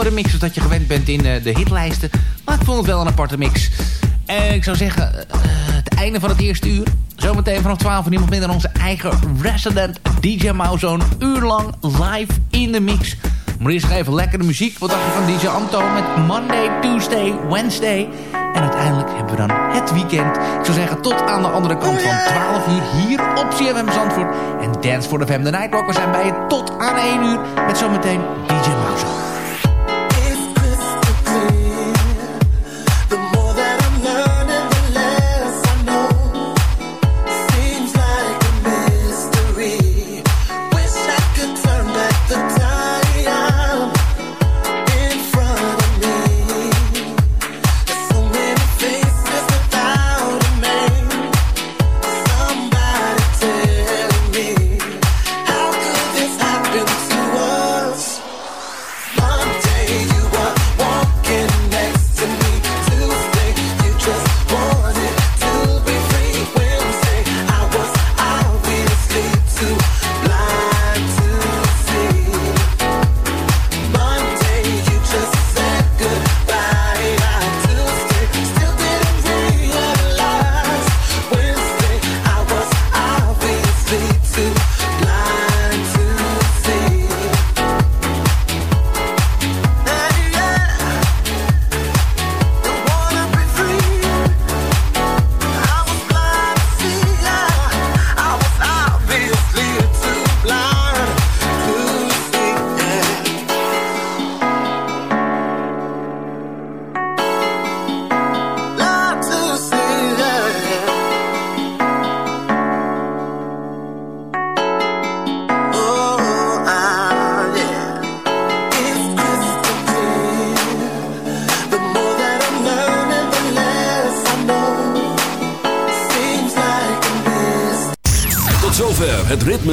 andere mixes dat je gewend bent in de hitlijsten. Maar ik vond het wel een aparte mix. En ik zou zeggen, het einde van het eerste uur. Zometeen vanaf 12 uur niemand minder dan onze eigen resident DJ Mouse. Zo'n uur lang live in de mix. Maar eerst even lekkere muziek. Wat dacht je van DJ Anto met Monday, Tuesday, Wednesday. En uiteindelijk hebben we dan het weekend. Ik zou zeggen tot aan de andere kant van 12 uur hier op CFM Zandvoort. En Dance for the Fam. De Nightwalkers zijn bij je tot aan 1 uur. Met zometeen DJ Mouse.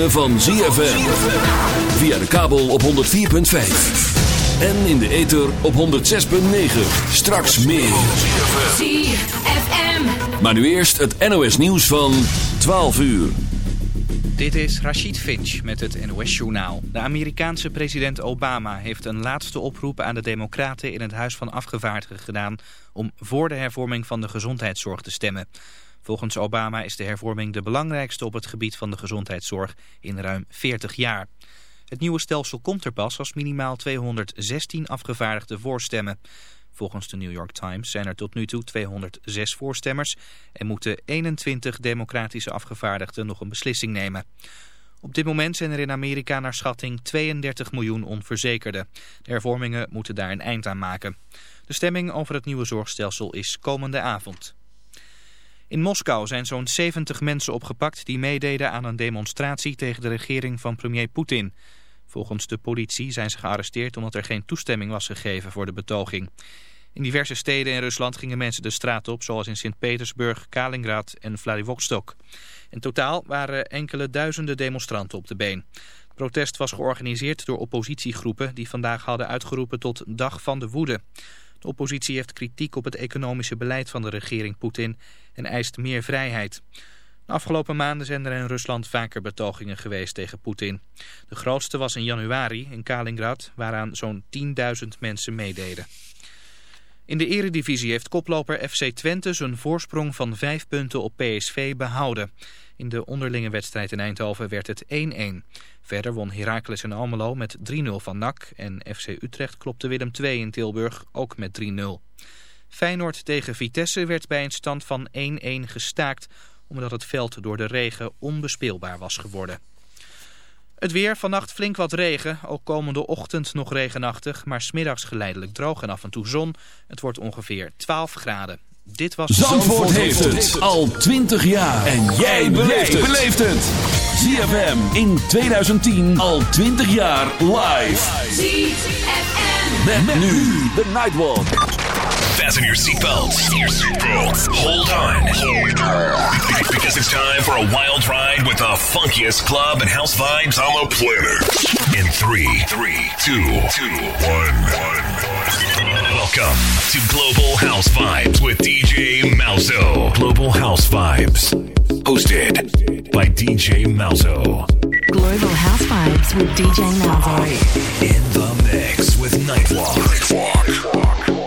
Van ZFM. Via de kabel op 104.5. En in de ether op 106.9. Straks meer. ZFM. Maar nu eerst het NOS nieuws van 12 uur. Dit is Rashid Finch met het NOS-journaal. De Amerikaanse president Obama heeft een laatste oproep aan de democraten in het Huis van Afgevaardigden gedaan... om voor de hervorming van de gezondheidszorg te stemmen. Volgens Obama is de hervorming de belangrijkste op het gebied van de gezondheidszorg in ruim 40 jaar. Het nieuwe stelsel komt er pas als minimaal 216 afgevaardigde voorstemmen. Volgens de New York Times zijn er tot nu toe 206 voorstemmers en moeten 21 democratische afgevaardigden nog een beslissing nemen. Op dit moment zijn er in Amerika naar schatting 32 miljoen onverzekerden. De hervormingen moeten daar een eind aan maken. De stemming over het nieuwe zorgstelsel is komende avond. In Moskou zijn zo'n 70 mensen opgepakt die meededen aan een demonstratie tegen de regering van premier Poetin. Volgens de politie zijn ze gearresteerd omdat er geen toestemming was gegeven voor de betoging. In diverse steden in Rusland gingen mensen de straat op, zoals in Sint-Petersburg, Kaliningrad en Vladivostok. In totaal waren enkele duizenden demonstranten op de been. Het protest was georganiseerd door oppositiegroepen die vandaag hadden uitgeroepen tot Dag van de Woede. De oppositie heeft kritiek op het economische beleid van de regering Poetin en eist meer vrijheid. De afgelopen maanden zijn er in Rusland vaker betogingen geweest tegen Poetin. De grootste was in januari in Kaliningrad, waaraan zo'n 10.000 mensen meededen. In de eredivisie heeft koploper FC Twente zijn voorsprong van vijf punten op PSV behouden. In de onderlinge wedstrijd in Eindhoven werd het 1-1. Verder won Heracles en Almelo met 3-0 van NAC en FC Utrecht klopte Willem 2 in Tilburg ook met 3-0. Feyenoord tegen Vitesse werd bij een stand van 1-1 gestaakt omdat het veld door de regen onbespeelbaar was geworden. Het weer, vannacht flink wat regen, ook komende ochtend nog regenachtig, maar smiddags geleidelijk droog en af en toe zon. Het wordt ongeveer 12 graden. Dit was Zandvoort, Zandvoort heeft het al 20 jaar. En jij beleeft het. ZFM in 2010 al 20 jaar live. ZFM. Met, met nu de Nightwalk. Fasten your seatbelts. Hold on. Because it's time for a wild ride with the funkiest club and house vibes on the planet. In 3, 3, 2, 2, 1, 1. Welcome to Global House Vibes with DJ Malzo. Global House Vibes, hosted by DJ Malzo. Global House Vibes with DJ Malzo. In the mix with Nightwalk. Nightwalk.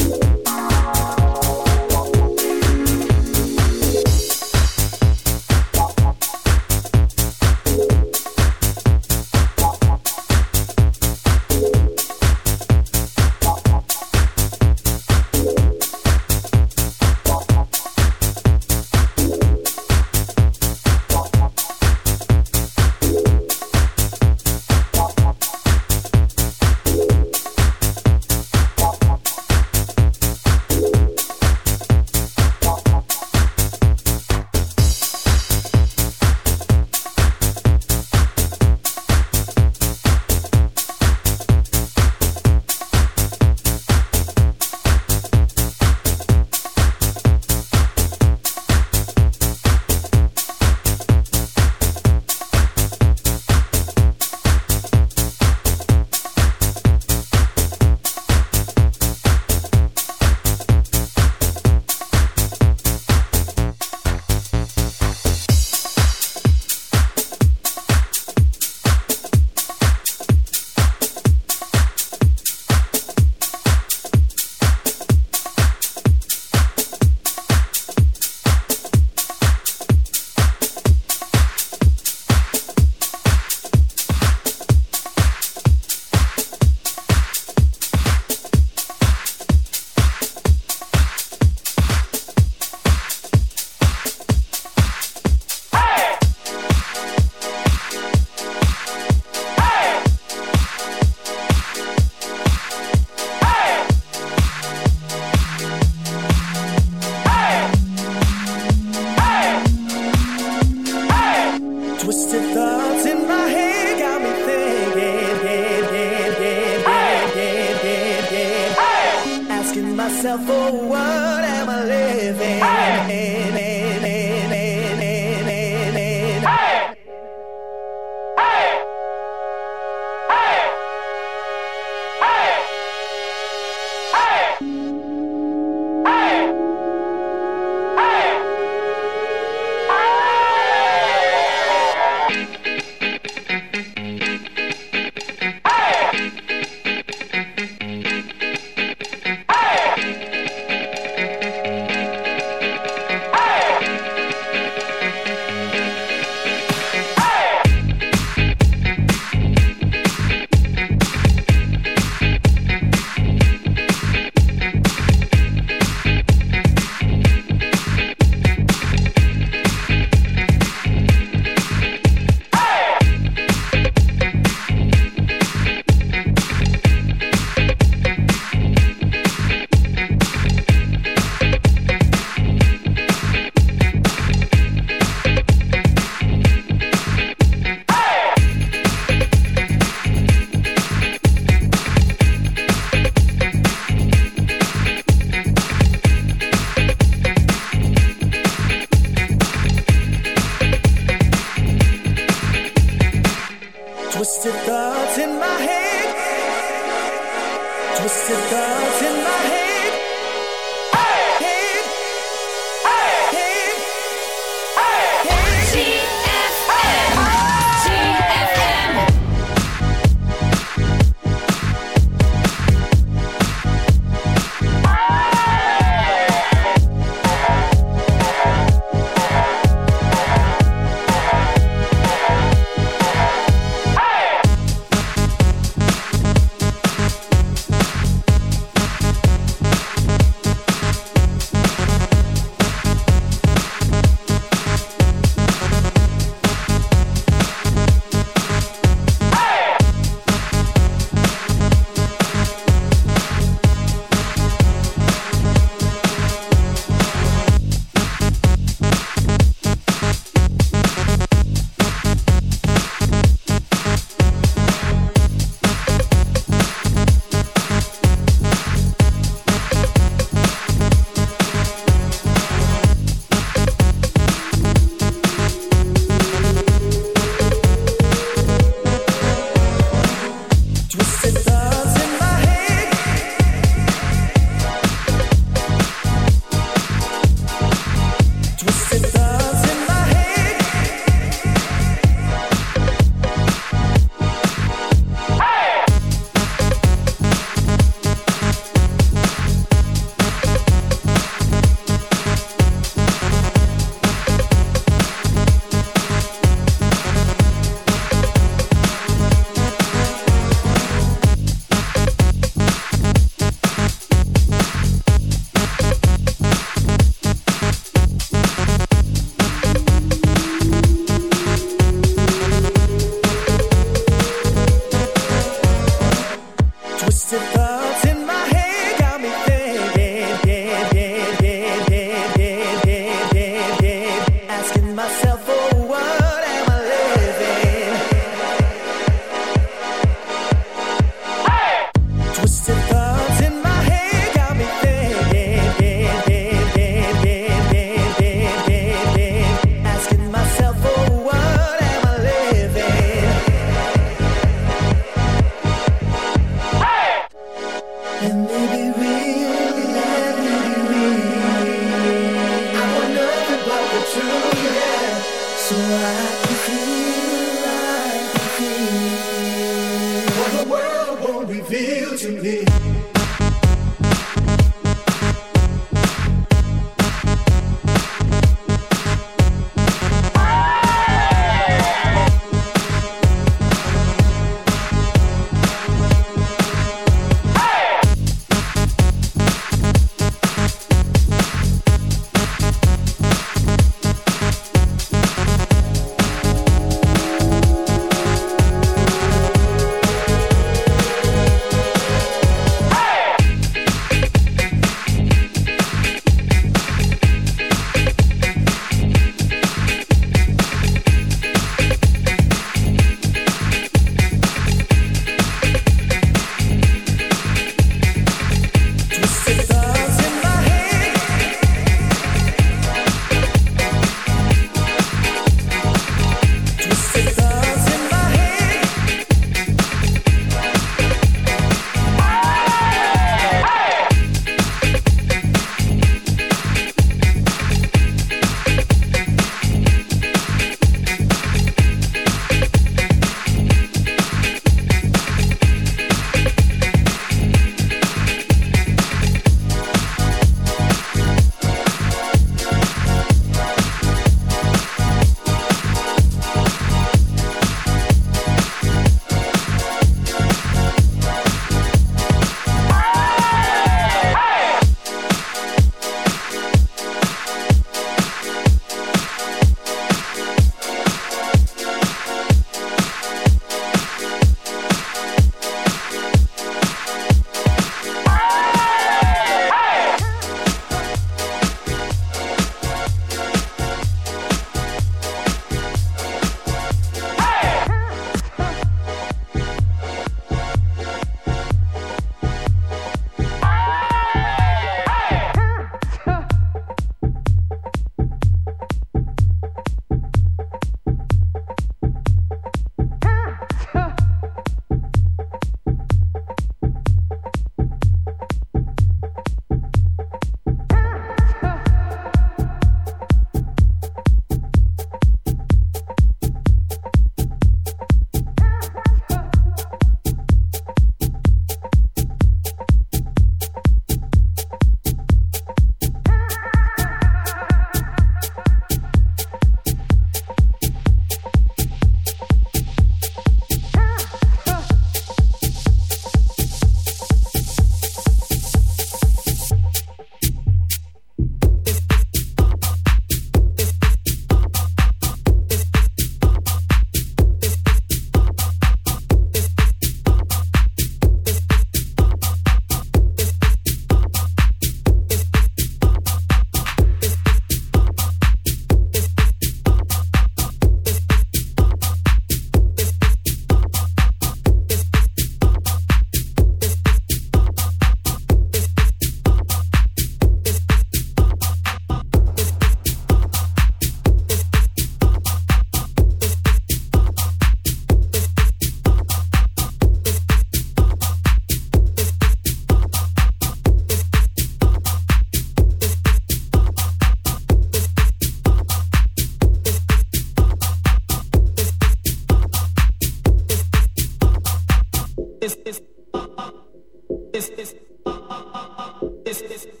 this, this.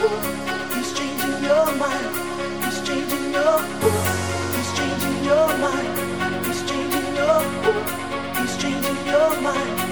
He's changing your mind.